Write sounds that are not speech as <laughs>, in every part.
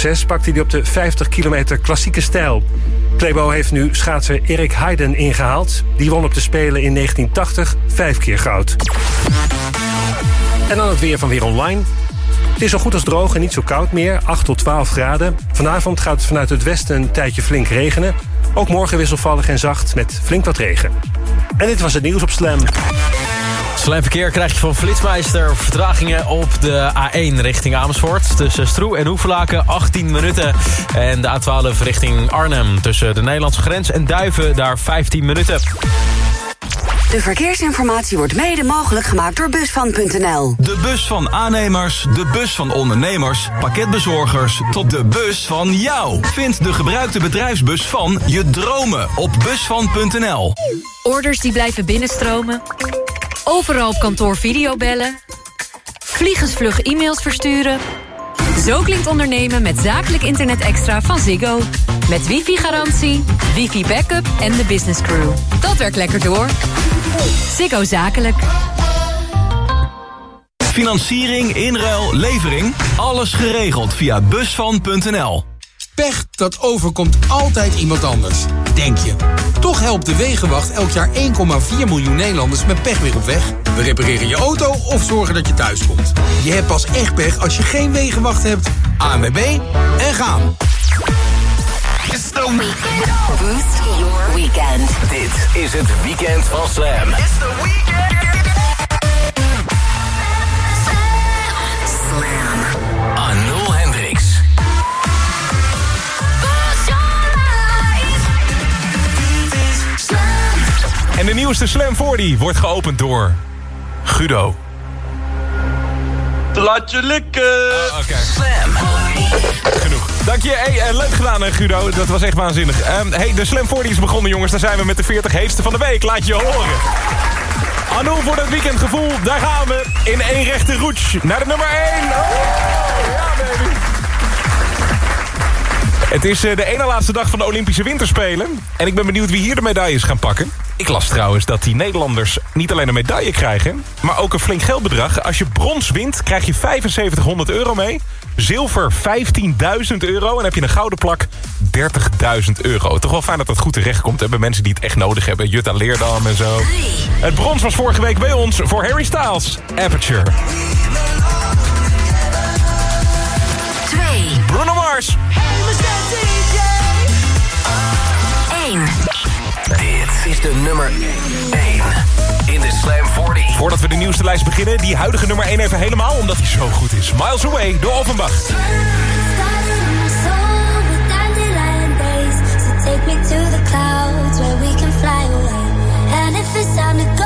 6 pakte hij op de 50 kilometer klassieke stijl. Klebo heeft nu schaatser Erik Heiden ingehaald. Die won op de Spelen in 1980 vijf keer goud. En dan het weer van Weer Online. Het is zo goed als droog en niet zo koud meer, 8 tot 12 graden. Vanavond gaat het vanuit het westen een tijdje flink regenen. Ook morgen wisselvallig en zacht met flink wat regen. En dit was het nieuws op Slam. Slam verkeer krijg je van Flitsmeister. Vertragingen op de A1 richting Amersfoort. Tussen Stroe en Hoeflaken 18 minuten. En de A12 richting Arnhem. Tussen de Nederlandse grens en Duiven daar 15 minuten. De verkeersinformatie wordt mede mogelijk gemaakt door Busvan.nl. De bus van aannemers, de bus van ondernemers, pakketbezorgers... tot de bus van jou. Vind de gebruikte bedrijfsbus van je dromen op Busvan.nl. Orders die blijven binnenstromen. Overal op kantoor videobellen. Vliegensvlug e-mails versturen. Zo klinkt ondernemen met zakelijk internet extra van Ziggo. Met wifi-garantie, wifi-backup en de business crew. Dat werkt lekker door. Ziggo Zakelijk. Financiering, inruil, levering. Alles geregeld via Busvan.nl. Pech, dat overkomt altijd iemand anders. Denk je. Toch helpt de Wegenwacht elk jaar 1,4 miljoen Nederlanders met pech weer op weg. We repareren je auto of zorgen dat je thuis komt. Je hebt pas echt pech als je geen Wegenwacht hebt. ANWB en gaan. Boost your weekend. Dit is het weekend van Slam. Slam. En de nieuwste Slam 40 wordt geopend door Guido. Laat je likken! Oké. Genoeg. Dank je. Hey, eh, leuk gedaan, eh, Guido. Dat was echt waanzinnig. Ehm, hey, de Slam 40 is begonnen, jongens. Daar zijn we met de 40 heetste van de week. Laat je horen. Anouk voor dat weekendgevoel. Daar gaan we. In één rechte route naar de nummer 1. Oh, ja, baby. Het is eh, de ene laatste dag van de Olympische Winterspelen. En ik ben benieuwd wie hier de medailles gaan pakken. Ik las trouwens dat die Nederlanders niet alleen een medaille krijgen... maar ook een flink geldbedrag. Als je brons wint, krijg je 7500 euro mee. Zilver 15.000 euro. En heb je een gouden plak 30.000 euro. Toch wel fijn dat dat goed terechtkomt. Hè, bij mensen die het echt nodig hebben. Jutta Leerdam en zo. Het brons was vorige week bij ons voor Harry Styles. Aperture. 2. Bruno Mars. 1. Dit is de nummer 1 in de Slam 40. Voordat we de nieuwste lijst beginnen, die huidige nummer 1 even helemaal, omdat hij zo goed is. Miles Away door Offenbach. Take me to the clouds where we can fly away. And if it's time to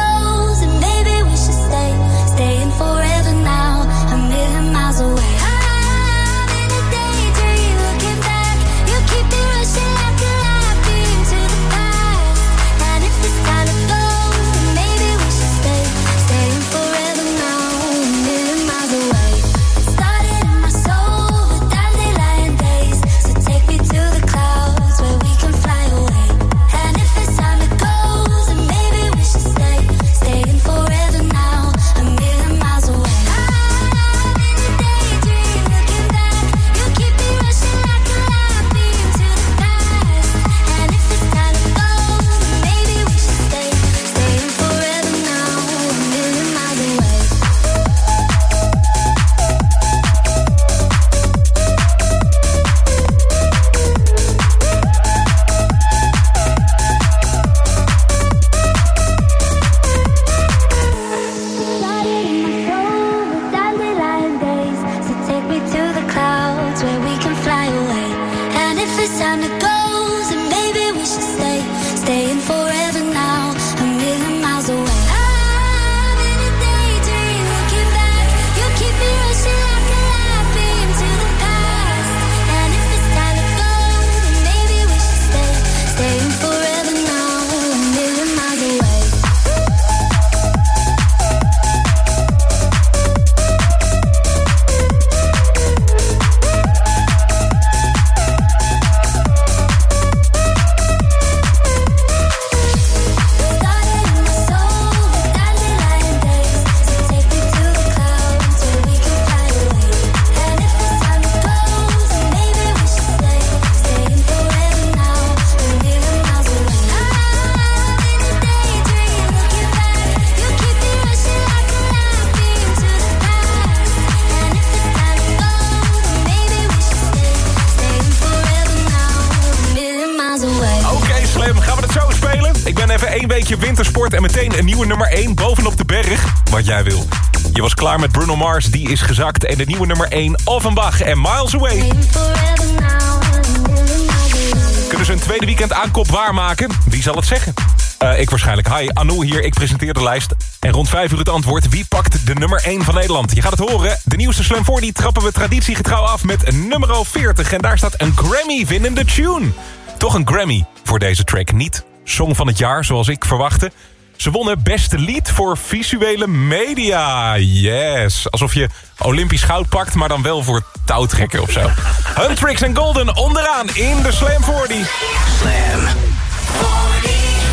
Bruno Mars, die is gezakt. En de nieuwe nummer 1, Offenbach en Miles Away. Kunnen ze een tweede weekend aankop waarmaken? Wie zal het zeggen? Eh, ik waarschijnlijk. Hi, Anou hier, ik presenteer de lijst. En rond 5 uur het antwoord. Wie pakt de nummer 1 van Nederland? Je gaat het horen. De nieuwste Slam 40 trappen we traditiegetrouw af met nummer 40. En daar staat een Grammy-winnende tune. Toch een Grammy voor deze track. Niet Song van het jaar, zoals ik verwachtte. Ze wonnen beste lied voor visuele media. Yes. Alsof je Olympisch goud pakt, maar dan wel voor touwtrekken of zo. Huntrix en Golden onderaan in de Slam 40. Slam.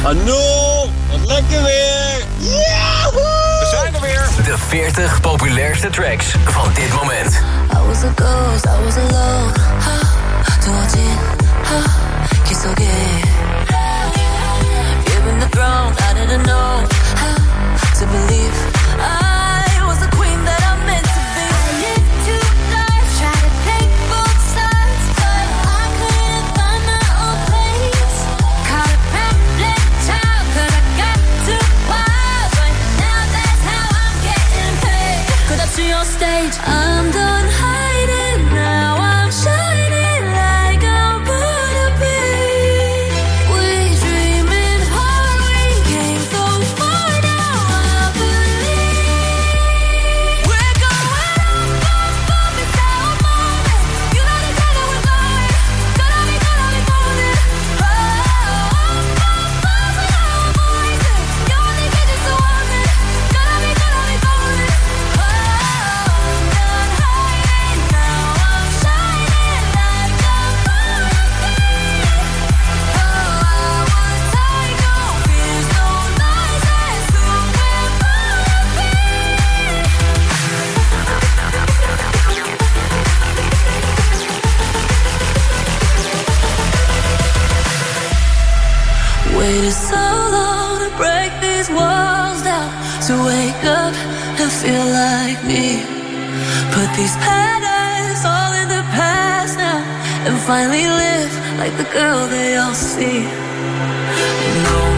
Hallo, wat lekker weer. We zijn er weer. De 40 populairste tracks van dit moment. I was a ghost, I was alone. Ha, I didn't know how to believe I was the queen that I meant to be. I lived two lives, tried to take both sides, but I couldn't find my own place. Caught a I got too wild. But now that's how I'm getting paid. Up to your stage, to wake up and feel like me. Put these patterns all in the past now, and finally live like the girl they all see. No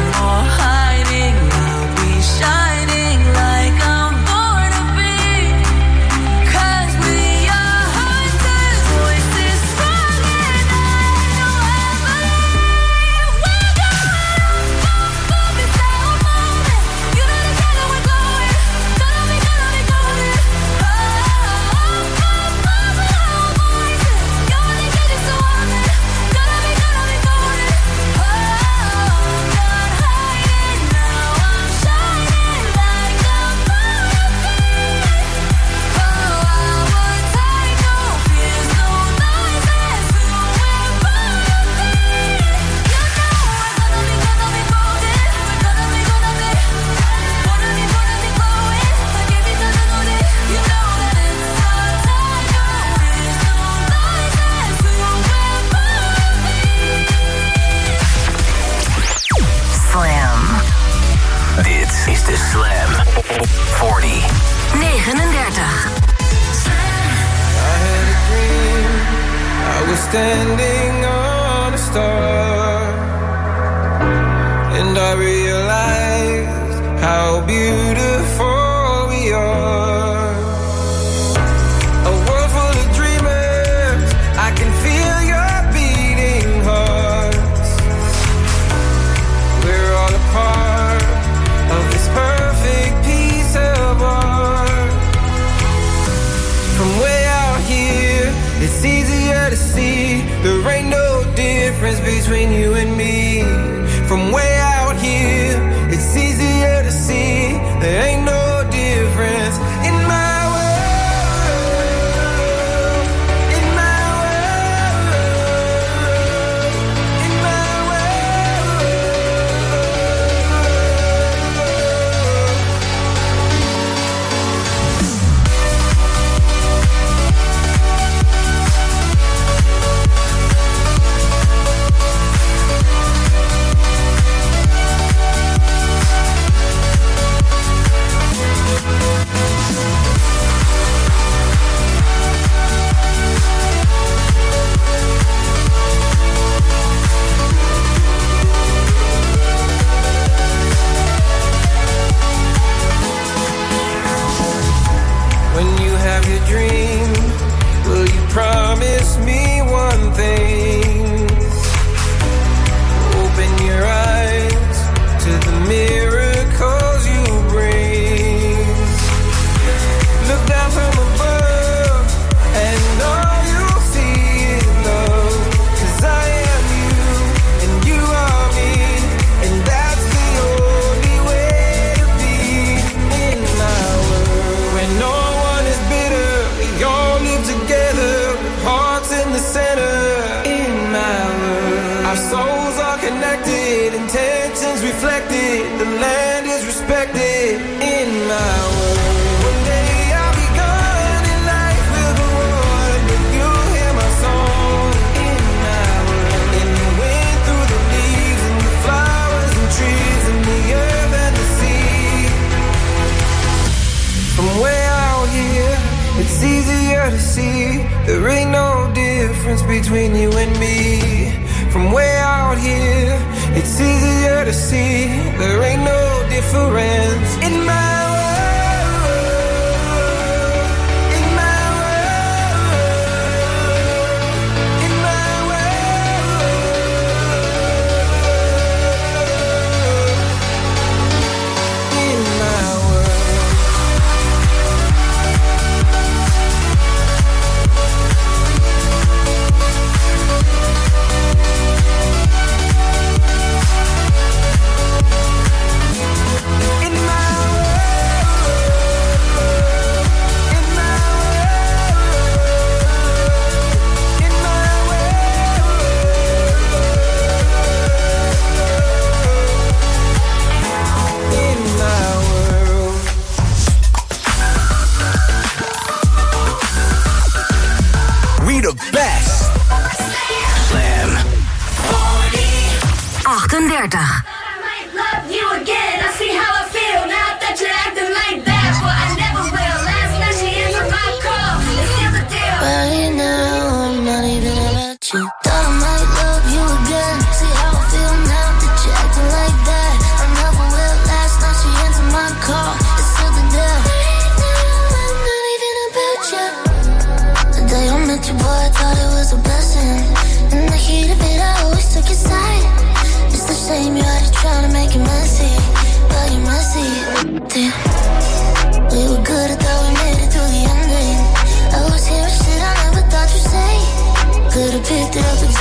We were good, I thought we made it to the ending. I was hearing shit I never thought you'd say. Could've picked it up and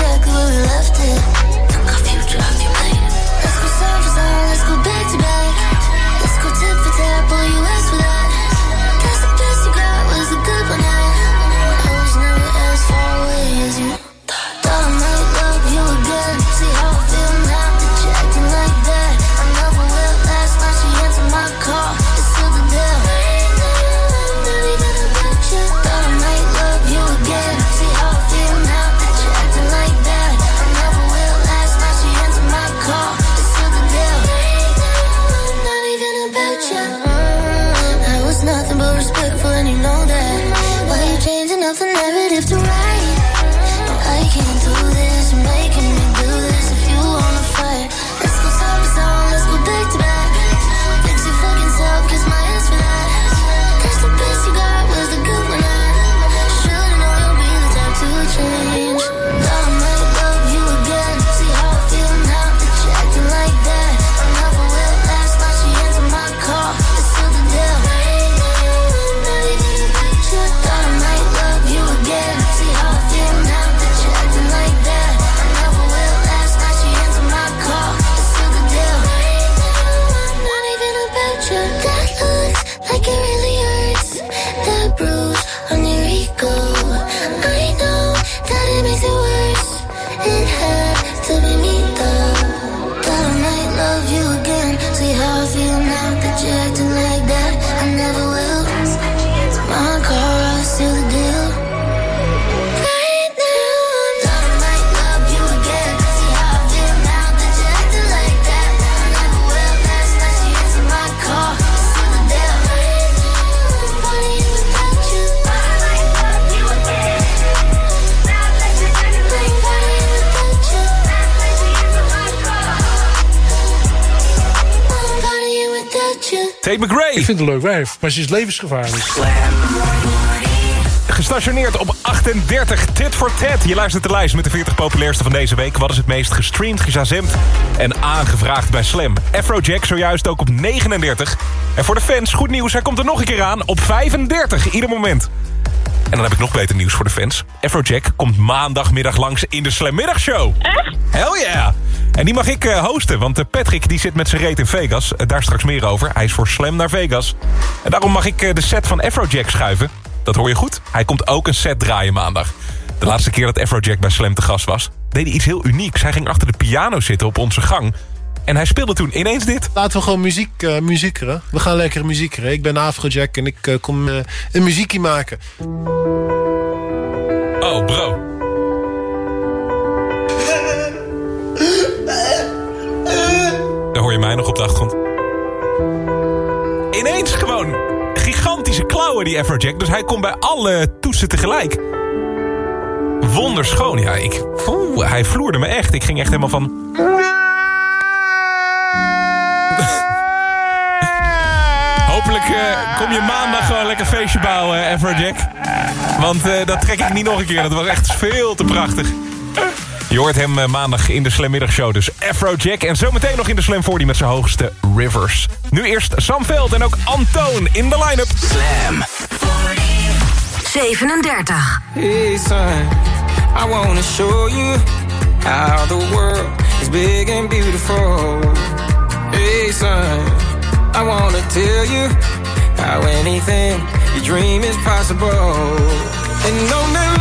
Ik vind het een leuk wijf, maar ze is levensgevaarlijk. Gestationeerd op 38, Tit voor tit. Je luistert de lijst met de 40 populairste van deze week. Wat is het meest gestreamd, gezazemd en aangevraagd bij Slam? Afrojack zojuist ook op 39. En voor de fans, goed nieuws, hij komt er nog een keer aan op 35, ieder moment. En dan heb ik nog beter nieuws voor de fans. Afrojack komt maandagmiddag langs in de Slam Middagshow. Echt? Hell yeah! En die mag ik eh, hosten, want eh, Patrick die zit met zijn reet in Vegas. Eh, daar straks meer over. Hij is voor Slam naar Vegas. En daarom mag ik de set van Afrojack schuiven. Dat hoor je goed. Hij komt ook een set draaien maandag. De laatste keer dat Afrojack bij Slam te gast was... deed hij iets heel unieks. Hij ging achter de piano zitten op onze gang... En hij speelde toen ineens dit. Laten we gewoon muziek, muziekeren. We gaan lekker muziekeren. Ik ben Afrojack en ik kom uh, een muziekie maken. Klauwen, die Afrojack. Dus hij komt bij alle toetsen tegelijk. Wonderschoon, ja. Ik, hij vloerde me echt. Ik ging echt helemaal van... <laughs> Hopelijk uh, kom je maandag gewoon lekker feestje bouwen, Afrojack. Want uh, dat trek ik niet nog een keer. Dat was echt veel te prachtig. Je hoort hem uh, maandag in de Slam Middagshow. Dus Afrojack. En zometeen nog in de Slam 40 met zijn hoogste Rivers. Nu eerst Sam Veld en ook Antoon in de line-up. Slam 37. Hey son, I wanna show you how the world is big and beautiful. Hey son, I wanna tell you how anything you dream is possible. And on that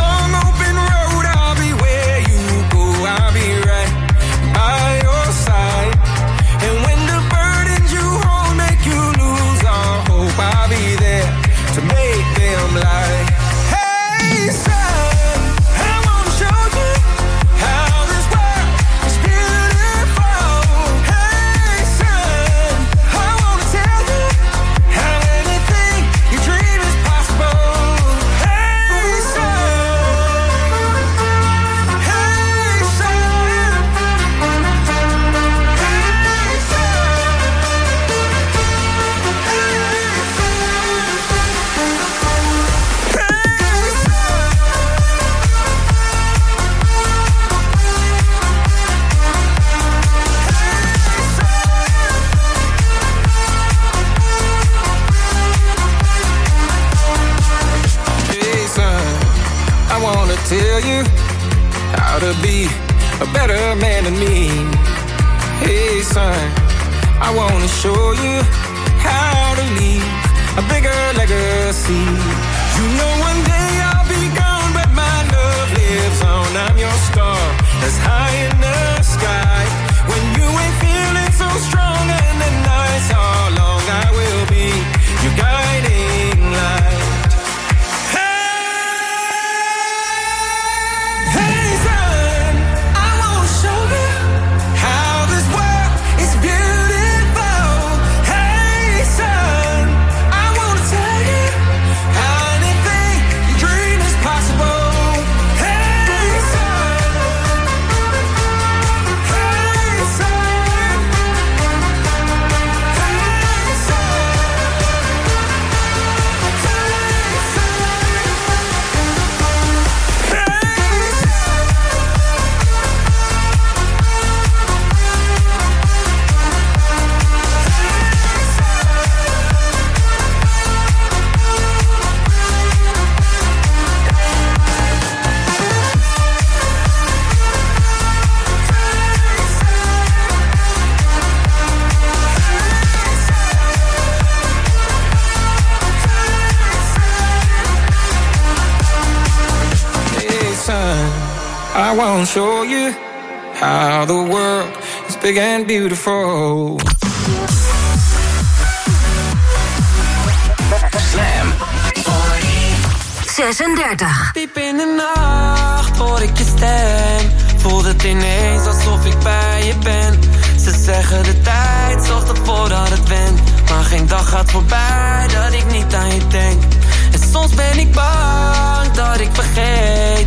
tell you how to be a better man than me. Hey, son, I wanna show you how to leave a bigger legacy. You know, one day I'll be gone, but my love lives on. I'm your star that's high in the sky. I wanna show you how the world is big and beautiful. Slam 36. Diep in de nacht hoor ik je stem. Voelt het ineens alsof ik bij je ben. Ze zeggen de tijd zorgt ervoor dat het went. Maar geen dag gaat voorbij dat ik niet aan je denk. En soms ben ik bang dat ik vergeet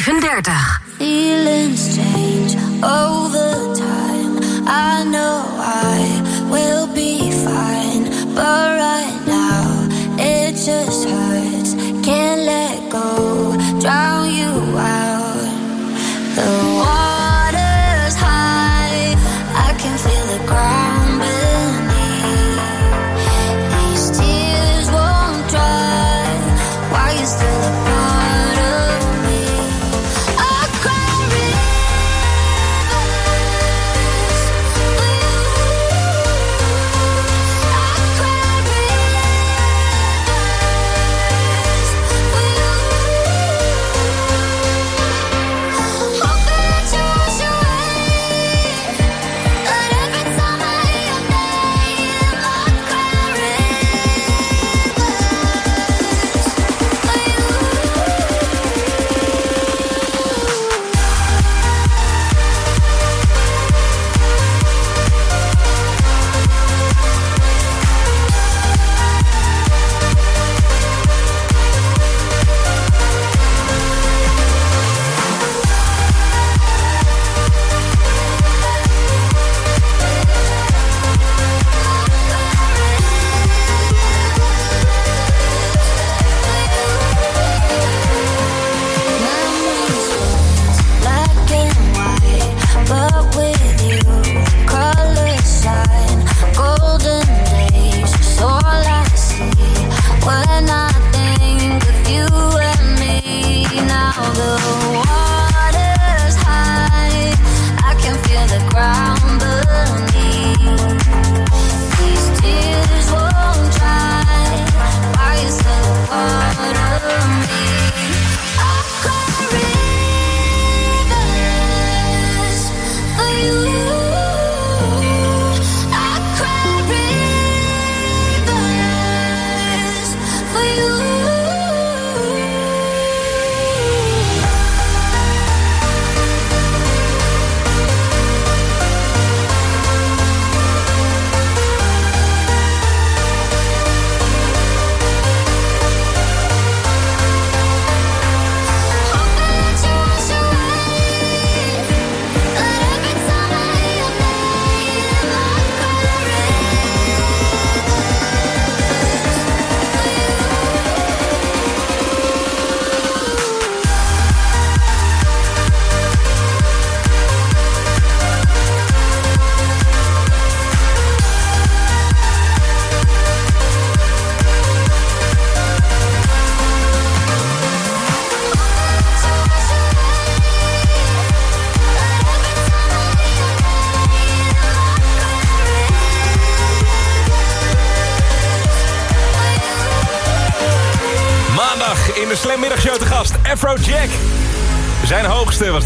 35. Feelings change over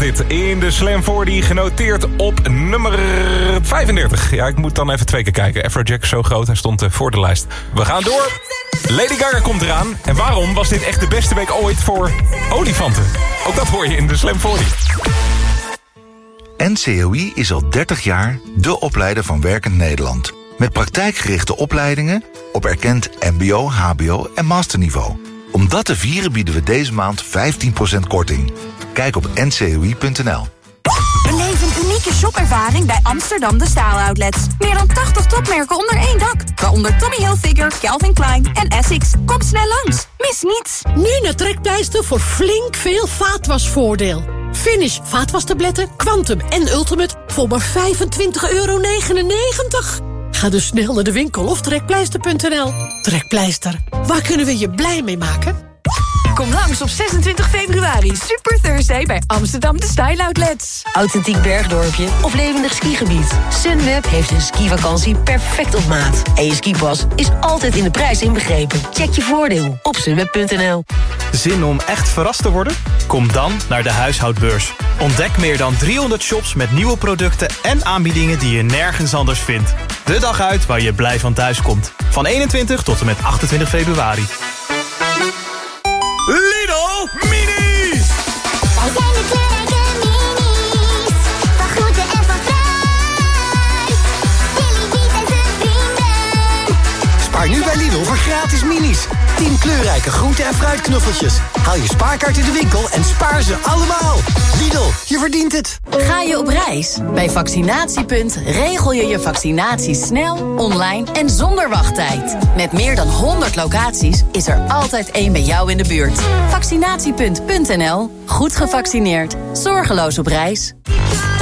in de Slam 40 genoteerd op nummer 35. Ja, ik moet dan even twee keer kijken. Afrojack is zo groot, hij stond eh, voor de lijst. We gaan door. Lady Gaga komt eraan. En waarom was dit echt de beste week ooit voor olifanten? Ook dat hoor je in de Slam 40. NCOI is al 30 jaar de opleider van Werkend Nederland. Met praktijkgerichte opleidingen op erkend mbo, hbo en masterniveau. Om dat te vieren bieden we deze maand 15% korting. Kijk op ncoi.nl. Beleef een unieke shopervaring bij Amsterdam De Staal Outlets. Meer dan 80 topmerken onder één dak. Waaronder Tommy Hilfiger, Calvin Klein en Essex. Kom snel langs. Mis niets. Nu naar Trekpleister voor flink veel vaatwasvoordeel. Finish vaatwastabletten, Quantum en Ultimate voor maar 25,99 euro. Ga dus snel naar de winkel of trekpleister.nl. Trekpleister, waar kunnen we je blij mee maken? Kom langs op 26 februari. Super Thursday bij Amsterdam De Style Outlets. Authentiek bergdorpje of levendig skigebied. Sunweb heeft een skivakantie perfect op maat. En je skipas is altijd in de prijs inbegrepen. Check je voordeel op sunweb.nl. Zin om echt verrast te worden? Kom dan naar de huishoudbeurs. Ontdek meer dan 300 shops met nieuwe producten en aanbiedingen die je nergens anders vindt. De dag uit waar je blij van thuis komt. Van 21 tot en met 28 februari. Lidl Mini! Wij zijn de kleurrijke gratis minis. 10 kleurrijke groente- en fruitknuffeltjes. Haal je spaarkaart in de winkel en spaar ze allemaal. Lidl, je verdient het. Ga je op reis? Bij Vaccinatiepunt regel je je vaccinatie snel, online en zonder wachttijd. Met meer dan 100 locaties is er altijd één bij jou in de buurt. Vaccinatiepunt.nl. Goed gevaccineerd. Zorgeloos op reis.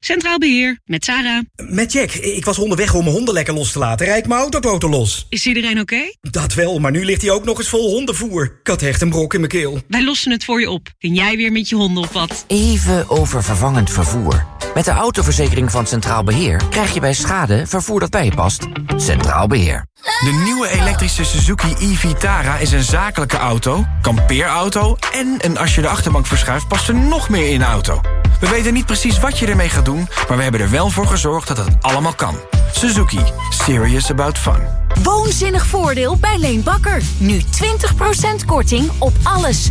Centraal Beheer, met Sarah. Met Jack. Ik was onderweg om mijn honden lekker los te laten. Rijd mijn autoboten los. Is iedereen oké? Dat wel, maar nu ligt hij ook nog eens vol hondenvoer. Ik had echt een brok in mijn keel. Wij lossen het voor je op. Kun jij weer met je honden op wat? Even over vervangend vervoer. Met de autoverzekering van Centraal Beheer krijg je bij schade vervoer dat bij je past. Centraal Beheer. De nieuwe elektrische Suzuki e-Vitara is een zakelijke auto, kampeerauto... en een als je de achterbank verschuift past er nog meer in de auto. We weten niet precies wat je ermee gaat doen... maar we hebben er wel voor gezorgd dat het allemaal kan. Suzuki. Serious about fun. Woonzinnig voordeel bij Leen Bakker. Nu 20% korting op alles. 20%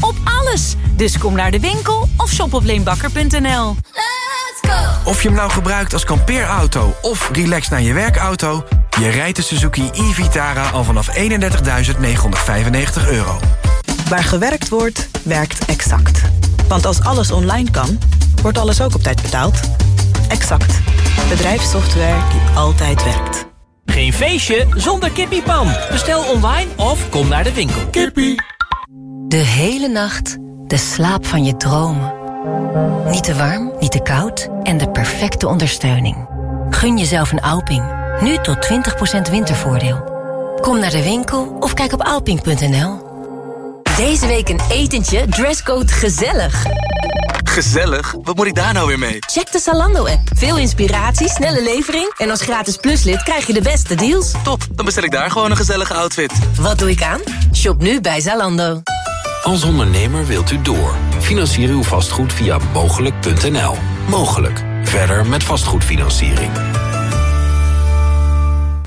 op alles. Dus kom naar de winkel of shop op leenbakker.nl. Of je hem nou gebruikt als kampeerauto of relax naar je werkauto... je rijdt de Suzuki e-Vitara al vanaf 31.995 euro. Waar gewerkt wordt, werkt Exact. Want als alles online kan, wordt alles ook op tijd betaald. Exact. Bedrijfssoftware die altijd werkt. Geen feestje zonder kippiepan. Bestel online of kom naar de winkel. Kippie. De hele nacht de slaap van je dromen. Niet te warm, niet te koud en de perfecte ondersteuning. Gun jezelf een Alping. Nu tot 20% wintervoordeel. Kom naar de winkel of kijk op alping.nl. Deze week een etentje, dresscode gezellig. Gezellig? Wat moet ik daar nou weer mee? Check de Zalando-app. Veel inspiratie, snelle levering... en als gratis pluslid krijg je de beste deals. Top, dan bestel ik daar gewoon een gezellige outfit. Wat doe ik aan? Shop nu bij Zalando. Als ondernemer wilt u door. Financier uw vastgoed via mogelijk.nl. Mogelijk. Verder met vastgoedfinanciering.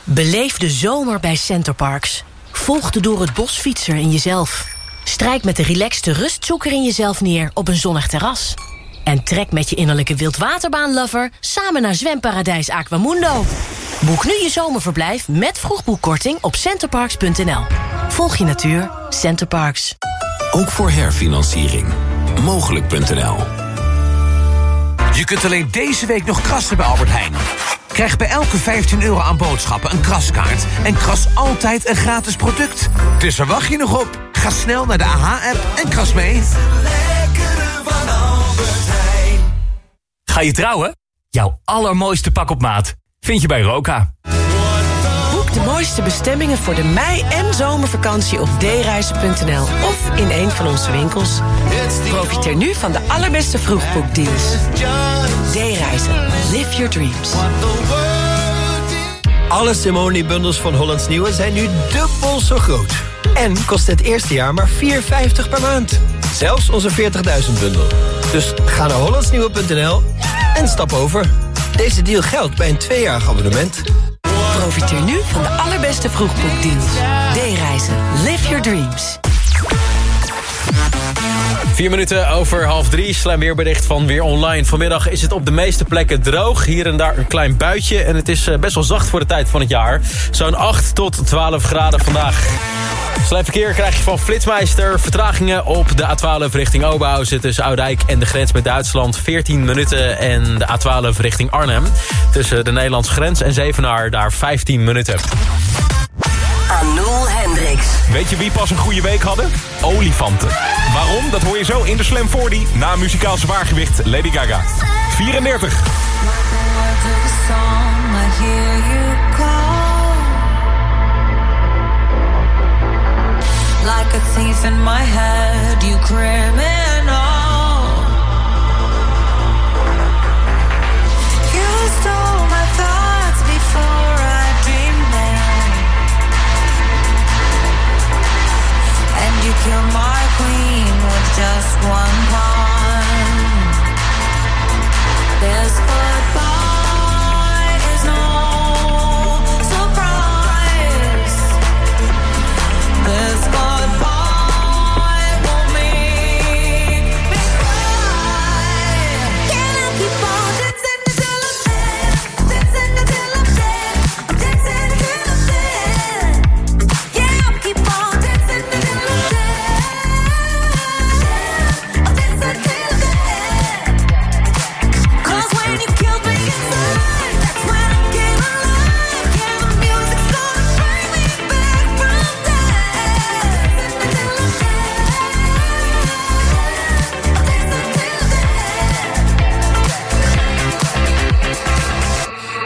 Beleef de zomer bij Centerparks. Volg de door het bos fietser in jezelf. Strijk met de relaxte rustzoeker in jezelf neer op een zonnig terras. En trek met je innerlijke wildwaterbaanlover samen naar zwemparadijs Aquamundo. Boek nu je zomerverblijf met vroegboekkorting op centerparks.nl. Volg je natuur, Centerparks. Ook voor herfinanciering. Mogelijk.nl. Je kunt alleen deze week nog krassen bij Albert Heijn. Krijg bij elke 15 euro aan boodschappen een kraskaart... en kras altijd een gratis product. Dus waar wacht je nog op? Ga snel naar de AH-app en kras mee. Ga je trouwen? Jouw allermooiste pak op maat vind je bij Roka. Boek de mooiste bestemmingen voor de mei- en zomervakantie op dereizen.nl of in een van onze winkels. Profiteer nu van de allerbeste vroegboekdeals. D-reizen. Live your dreams. Alle Simone-bundels van Hollands Nieuwe zijn nu dubbel zo groot. En kost het eerste jaar maar 4,50 per maand. Zelfs onze 40.000 bundel. Dus ga naar hollandsnieuwe.nl en stap over. Deze deal geldt bij een tweejarig abonnement. Profiteer nu van de allerbeste vroegboekdeals. D-reizen. Live your dreams. Vier minuten over half drie. Slam weerbericht van Weer Online. Vanmiddag is het op de meeste plekken droog. Hier en daar een klein buitje. En het is eh, best wel zacht voor de tijd van het jaar. Zo'n 8 tot 12 graden vandaag. Slijmverkeer krijg je van Flitsmeister. Vertragingen op de A12 richting Oberhausen tussen Oudijk en de grens met Duitsland. 14 minuten en de A12 richting Arnhem. Tussen de Nederlandse grens en Zevenaar daar 15 minuten. Anul Hendricks. Weet je wie pas een goede week hadden? Olifanten. Waarom? Dat hoor je zo in de Slam 40 na muzikaal zwaargewicht Lady Gaga. 34. Like a thief in my head, you criminal. You stole my thoughts before I dreamed them. And you killed my queen with just one pawn.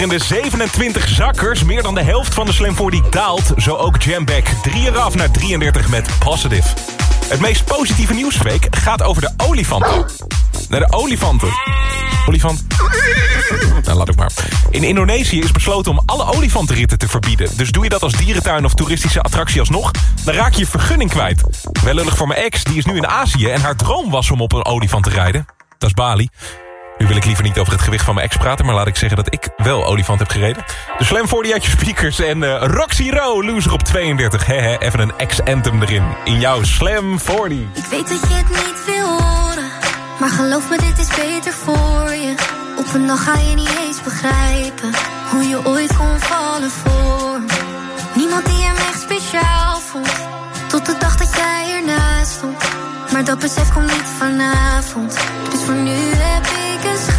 Een verpletterende 27 zakkers. Meer dan de helft van de Slam 40 daalt. Zo ook Jamback. 3 eraf naar 33 met Positive. Het meest positieve nieuws van de week gaat over de olifanten. Naar de olifanten. Olifant. Nou, laat ik maar. In Indonesië is besloten om alle olifantenritten te verbieden. Dus doe je dat als dierentuin of toeristische attractie alsnog... dan raak je je vergunning kwijt. Wel lullig voor mijn ex, die is nu in Azië... en haar droom was om op een olifant te rijden. Dat is Bali. Nu wil ik liever niet over het gewicht van mijn ex praten... maar laat ik zeggen dat ik wel olifant heb gereden. De Slam 40 uit je speakers en eh, Roxy Rowe, loser op 32. Hehe, even een ex-anthem erin. In jouw Slam 40. Ik weet dat je het niet wil horen, maar geloof me, dit is beter voor je. Op een dag ga je niet eens begrijpen hoe je ooit kon vallen voor. Niemand die hem echt speciaal vond, tot de dag dat jij ernaast stond. Maar dat besef komt niet vanavond, dus voor nu heb ik een schouder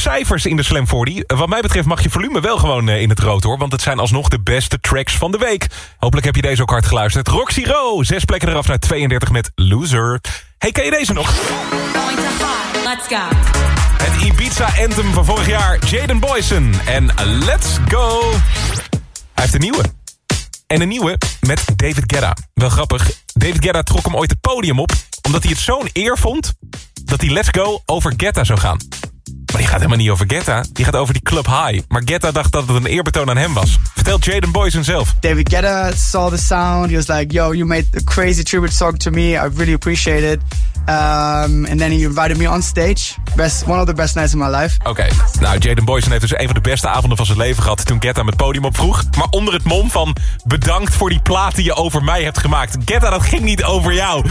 cijfers in de Slam 40. Wat mij betreft mag je volume wel gewoon eh, in het rood hoor. Want het zijn alsnog de beste tracks van de week. Hopelijk heb je deze ook hard geluisterd. Roxy Rowe, zes plekken eraf naar 32 met Loser. Hey, ken je deze nog? Let's go. Het Ibiza Anthem van vorig jaar. Jaden Boyson en Let's Go. Hij heeft een nieuwe. En een nieuwe met David Guetta. Wel grappig. David Guetta trok hem ooit het podium op... omdat hij het zo'n eer vond... dat hij Let's Go over Guetta zou gaan. Maar die gaat helemaal niet over Guetta. Die gaat over die Club High. Maar Guetta dacht dat het een eerbetoon aan hem was. Vertelt Jaden Boyson zelf. David Guetta saw the sound. He was like, "Yo, you made a crazy tribute song to me. I really appreciate it." Um, and then he invited me on stage. Best, one of the best nights of my life. Oké, nou Jaden Boyson heeft dus een van de beste avonden van zijn leven gehad... toen Guetta hem het podium opvroeg. Maar onder het mom van... bedankt voor die plaat die je over mij hebt gemaakt. Guetta, dat ging niet over jou.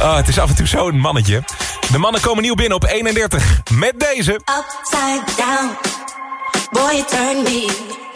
Oh, het is af en toe zo'n mannetje. De mannen komen nieuw binnen op 31. Met deze. Upside down, boy, you turn me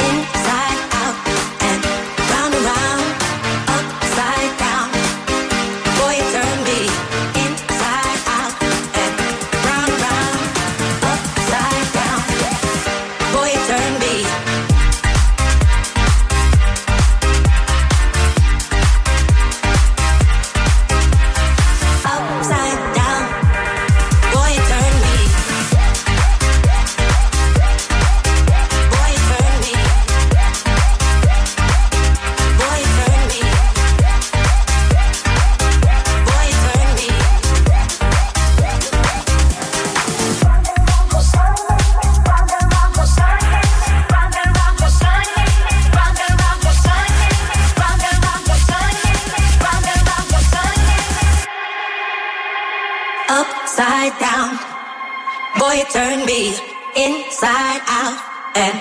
inside out and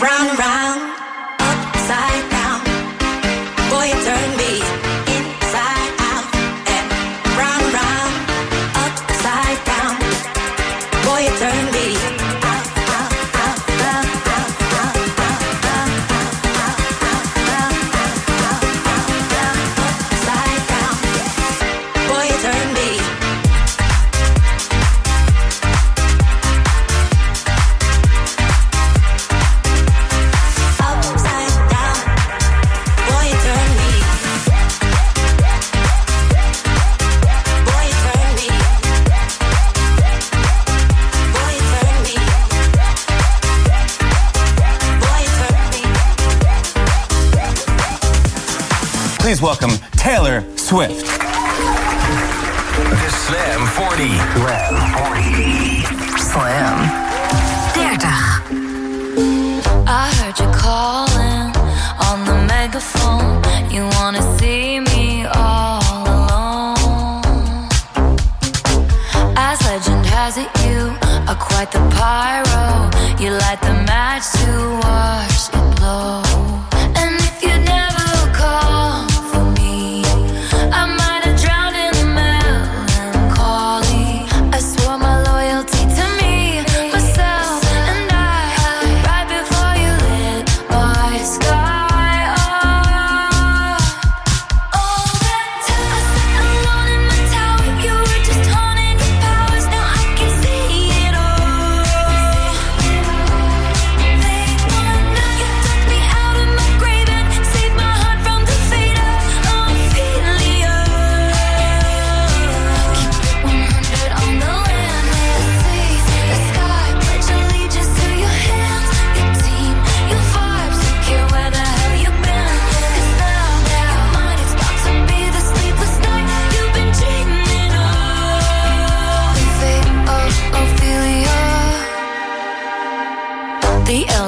round and round.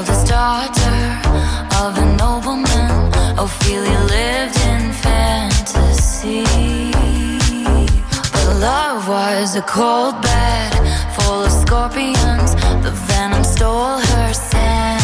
The daughter of a nobleman. Ophelia lived in fantasy. But love was a cold bed full of scorpions. The venom stole her sense.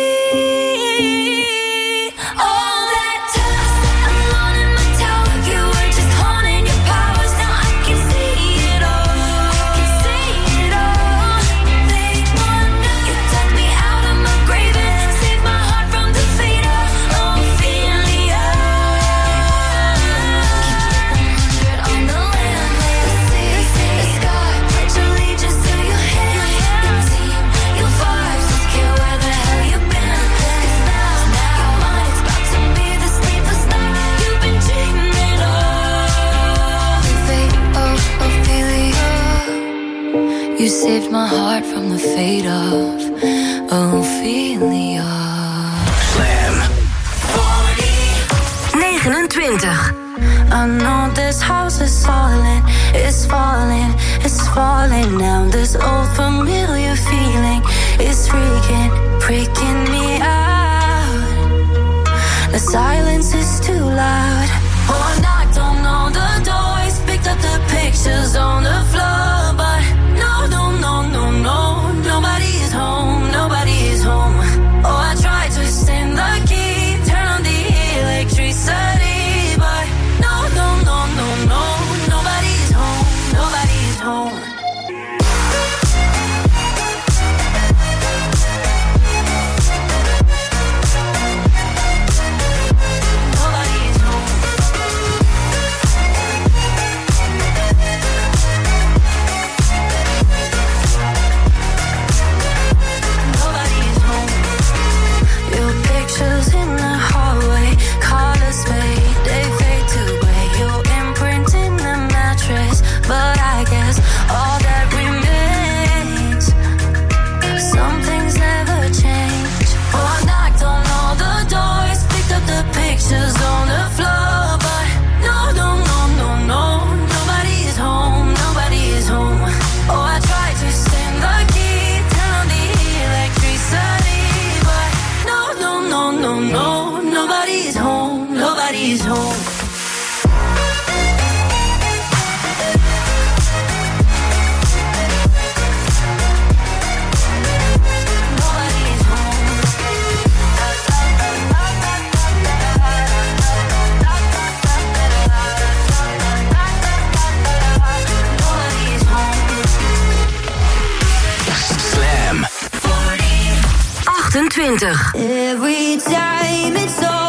afraid of. Ophelia. Slam. 29. I know this house is falling, it's falling, it's falling now. This old familiar. Home. Slam. 28. Every time it's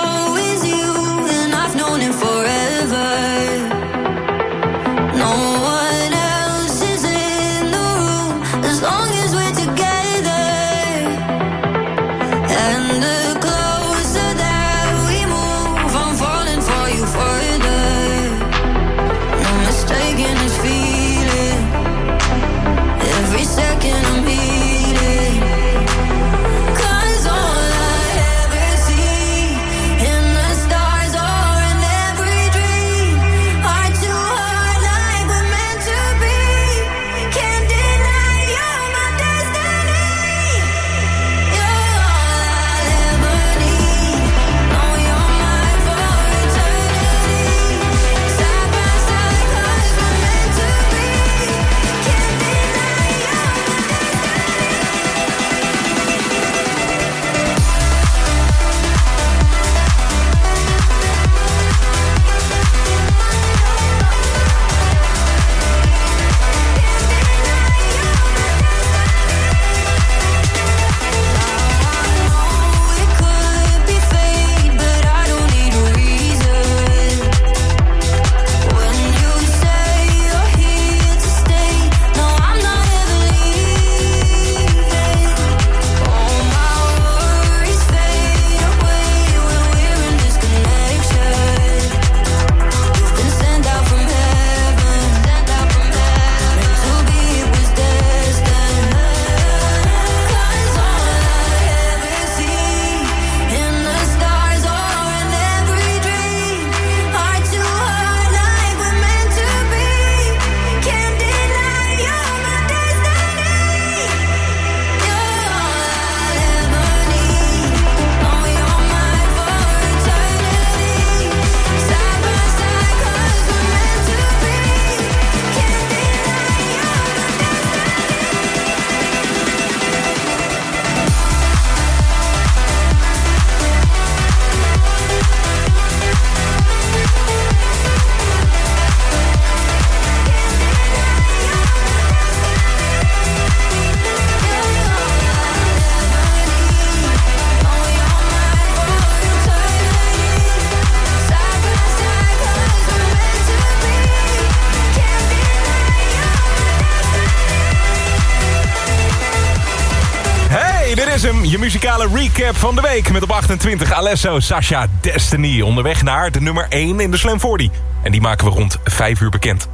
muzikale recap van de week. Met op 28 Alesso, Sasha, Destiny. Onderweg naar de nummer 1 in de Slam 40. En die maken we rond 5 uur bekend.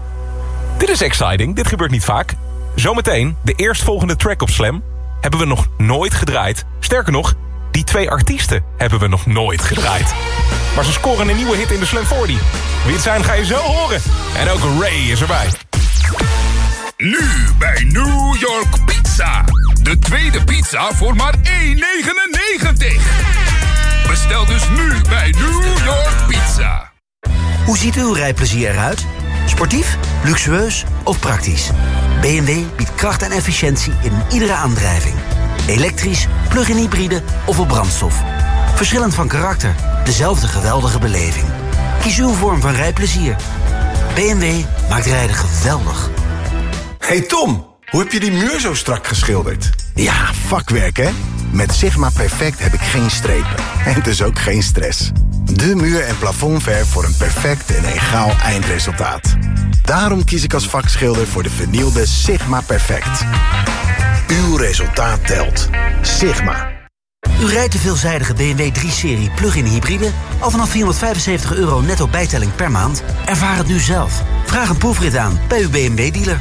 Dit is exciting. Dit gebeurt niet vaak. Zometeen, de eerstvolgende track op Slam... hebben we nog nooit gedraaid. Sterker nog, die twee artiesten hebben we nog nooit gedraaid. Maar ze scoren een nieuwe hit in de Slam 40. Wie het zijn ga je zo horen. En ook Ray is erbij. Nu bij New York Pizza. De tweede pizza voor maar 1,99. Bestel dus nu bij New York Pizza. Hoe ziet uw rijplezier eruit? Sportief, luxueus of praktisch? BMW biedt kracht en efficiëntie in iedere aandrijving. Elektrisch, plug-in hybride of op brandstof. Verschillend van karakter, dezelfde geweldige beleving. Kies uw vorm van rijplezier. BMW maakt rijden geweldig. Hey Tom, hoe heb je die muur zo strak geschilderd? Ja, vakwerk hè? Met Sigma Perfect heb ik geen strepen. En dus ook geen stress. De muur- en plafondverf voor een perfect en egaal eindresultaat. Daarom kies ik als vakschilder voor de vernielde Sigma Perfect. Uw resultaat telt. Sigma. U rijdt de veelzijdige BMW 3-serie plug-in hybride... al vanaf 475 euro netto bijtelling per maand? Ervaar het nu zelf. Vraag een proefrit aan bij uw BMW-dealer.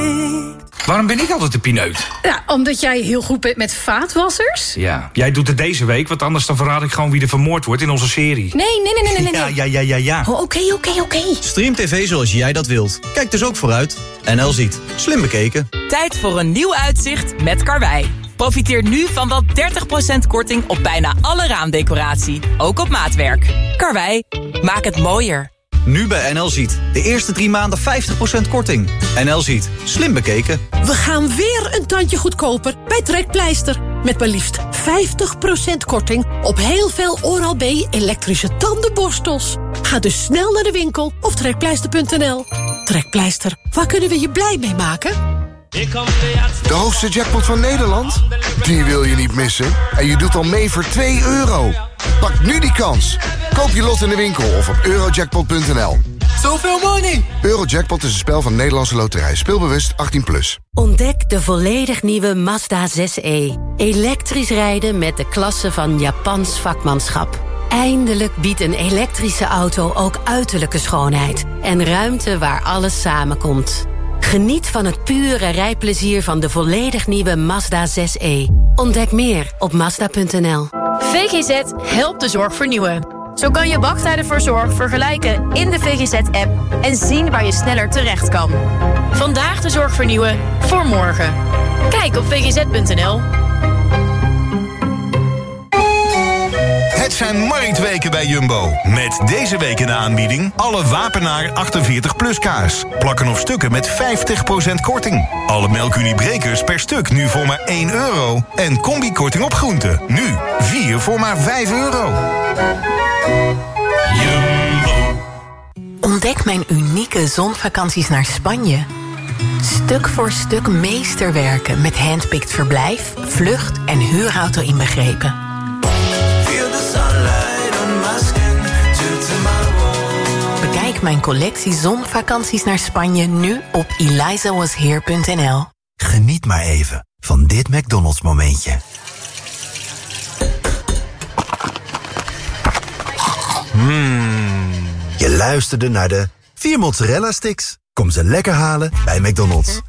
Waarom ben ik altijd de pineut? Ja, omdat jij heel goed bent met vaatwassers? Ja, jij doet het deze week, want anders dan verraad ik gewoon wie er vermoord wordt in onze serie. Nee, nee, nee, nee, nee. nee. Ja, ja, ja, ja, ja. Oh, Oké, oké, oké. Stream TV zoals jij dat wilt. Kijk dus ook vooruit. NL ziet. Slim bekeken. Tijd voor een nieuw uitzicht met Karwei. Profiteer nu van wel 30% korting op bijna alle raamdecoratie. Ook op maatwerk. Karwei, maak het mooier. Nu bij NL ziet. De eerste drie maanden 50% korting. NL ziet. Slim bekeken. We gaan weer een tandje goedkoper bij Trekpleister. Met maar liefst 50% korting op heel veel Oral-B elektrische tandenborstels. Ga dus snel naar de winkel of trekpleister.nl. Trekpleister, waar kunnen we je blij mee maken? De hoogste jackpot van Nederland? Die wil je niet missen. En je doet al mee voor 2 euro. Pak nu die kans. Koop je lot in de winkel of op eurojackpot.nl. Zoveel money! Eurojackpot is een spel van Nederlandse Loterij. Speelbewust 18+. Plus. Ontdek de volledig nieuwe Mazda 6e. Elektrisch rijden met de klasse van Japans vakmanschap. Eindelijk biedt een elektrische auto ook uiterlijke schoonheid. En ruimte waar alles samenkomt. Geniet van het pure rijplezier van de volledig nieuwe Mazda 6e. Ontdek meer op Mazda.nl. VGZ helpt de zorg vernieuwen. Zo kan je wachttijden voor zorg vergelijken in de VGZ-app en zien waar je sneller terecht kan. Vandaag de zorg vernieuwen voor morgen. Kijk op vgz.nl. Het zijn marktweken bij Jumbo. Met deze week in de aanbieding alle Wapenaar 48 plus kaas. Plakken of stukken met 50% korting. Alle melkuniebrekers per stuk nu voor maar 1 euro. En combikorting op groenten. Nu 4 voor maar 5 euro. Ontdek mijn unieke zonvakanties naar Spanje. Stuk voor stuk meesterwerken met handpicked verblijf, vlucht en huurauto inbegrepen. Mijn collectie zonvakanties naar Spanje nu op elizawasheer.nl. Geniet maar even van dit McDonald's momentje. Mmm. Je luisterde naar de vier mozzarella sticks. Kom ze lekker halen bij McDonald's.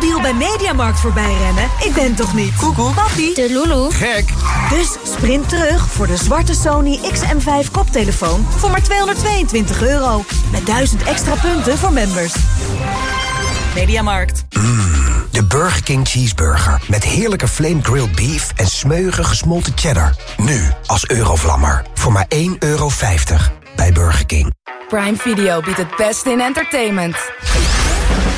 Topdeal bij Mediamarkt voorbij rennen? Ik ben toch niet? Google. Papi. De Lulu. Gek. Dus sprint terug voor de zwarte Sony XM5 koptelefoon voor maar 222 euro. Met 1000 extra punten voor members. Mediamarkt. De Burger King Cheeseburger. Met heerlijke flame grilled beef en smeuige gesmolten cheddar. Nu als Eurovlammer. Voor maar 1,50 euro bij Burger King. Prime Video biedt het beste in entertainment.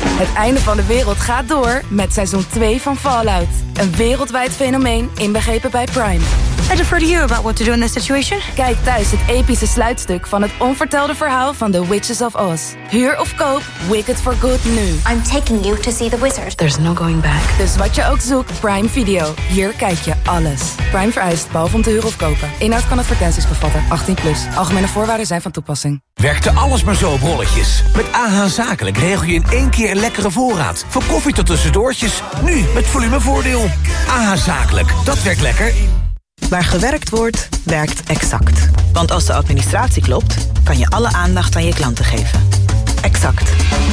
Het einde van de wereld gaat door met seizoen 2 van Fallout. Een wereldwijd fenomeen inbegrepen bij Prime. I defer to you about what to do in this situation. Kijk thuis het epische sluitstuk van het onvertelde verhaal van The Witches of Oz. Huur of koop Wicked for Good nu. I'm taking you to see the wizard. There's no going back. Dus wat je ook zoekt, Prime Video. Hier kijk je alles. Prime vereist, behalve om te huren of kopen. Inhoud kan advertenties bevatten. 18 plus. Algemene voorwaarden zijn van toepassing. Werkte alles maar zo op rolletjes. Met AH Zakelijk regel je in één keer een lekkere voorraad. Van koffie tot tussendoortjes. Nu met volumevoordeel. AH Zakelijk, dat werkt lekker. Waar gewerkt wordt, werkt Exact. Want als de administratie klopt, kan je alle aandacht aan je klanten geven. Exact.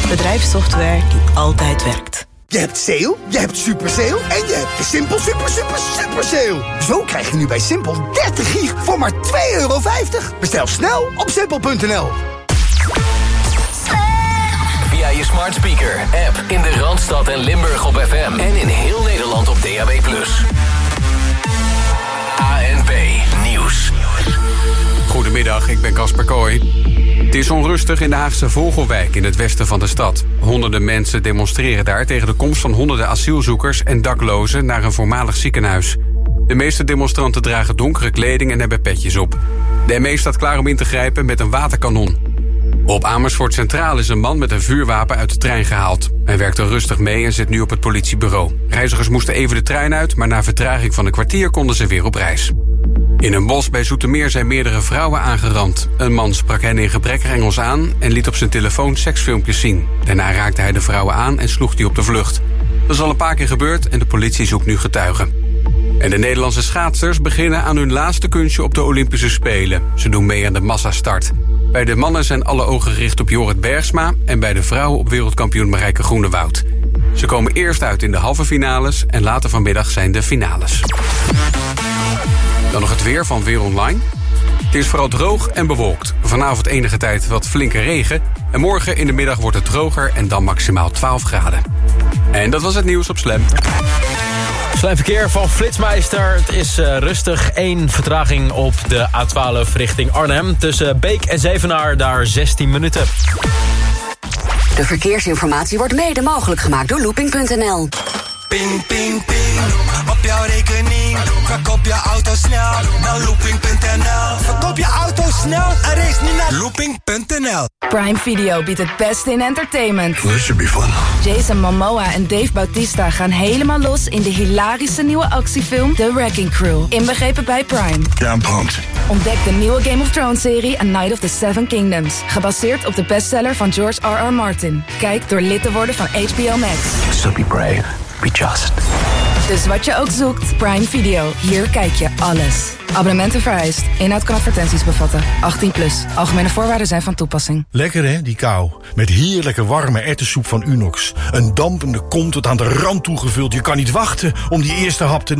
Bedrijfssoftware die altijd werkt. Je hebt sale, je hebt super sale en je hebt de Simpel super super super sale. Zo krijg je nu bij Simpel 30 gig voor maar 2,50 euro. Bestel snel op simpel.nl. Via je smart speaker, app in de Randstad en Limburg op FM. En in heel Nederland op DAB+. Goedemiddag, ik ben Casper Kooi. Het is onrustig in de Haagse Vogelwijk in het westen van de stad. Honderden mensen demonstreren daar tegen de komst van honderden asielzoekers en daklozen naar een voormalig ziekenhuis. De meeste demonstranten dragen donkere kleding en hebben petjes op. De ME staat klaar om in te grijpen met een waterkanon. Op Amersfoort Centraal is een man met een vuurwapen uit de trein gehaald. Hij werkte rustig mee en zit nu op het politiebureau. Reizigers moesten even de trein uit, maar na vertraging van een kwartier konden ze weer op reis. In een bos bij Zoetermeer zijn meerdere vrouwen aangerand. Een man sprak hen in gebrekkig Engels aan en liet op zijn telefoon seksfilmpjes zien. Daarna raakte hij de vrouwen aan en sloeg die op de vlucht. Dat is al een paar keer gebeurd en de politie zoekt nu getuigen. En de Nederlandse schaatsers beginnen aan hun laatste kunstje op de Olympische Spelen. Ze doen mee aan de massastart. Bij de mannen zijn alle ogen gericht op Jorrit Bergsma... en bij de vrouwen op wereldkampioen Marijke Groenewoud. Ze komen eerst uit in de halve finales en later vanmiddag zijn de finales. Dan nog het weer van Weer Online. Het is vooral droog en bewolkt. Vanavond enige tijd wat flinke regen. En morgen in de middag wordt het droger en dan maximaal 12 graden. En dat was het nieuws op Slam. Slam verkeer van Flitsmeister. Het is uh, rustig. Eén vertraging op de A12 richting Arnhem. Tussen Beek en Zevenaar daar 16 minuten. De verkeersinformatie wordt mede mogelijk gemaakt door looping.nl. Ping, ping, ping. Op jouw rekening. Verkoop je auto snel naar looping.nl. Verkoop je auto snel en race niet naar looping.nl. Prime Video biedt het beste in entertainment. This should be fun. Jason Momoa en Dave Bautista gaan helemaal los in de hilarische nieuwe actiefilm The Wrecking Crew. Inbegrepen bij Prime. Yeah, I'm pumped. Ontdek de nieuwe Game of Thrones serie A Night of the Seven Kingdoms. Gebaseerd op de bestseller van George R.R. Martin. Kijk door lid te worden van HBO Max. So be brave. Just. Dus wat je ook zoekt, Prime Video. Hier kijk je alles. Abonnementen vereist. Inhoud kan advertenties bevatten. 18 plus. Algemene voorwaarden zijn van toepassing. Lekker hè, die kou. Met heerlijke warme ertessoep van Unox. Een dampende kom tot aan de rand toegevuld. Je kan niet wachten om die eerste hap te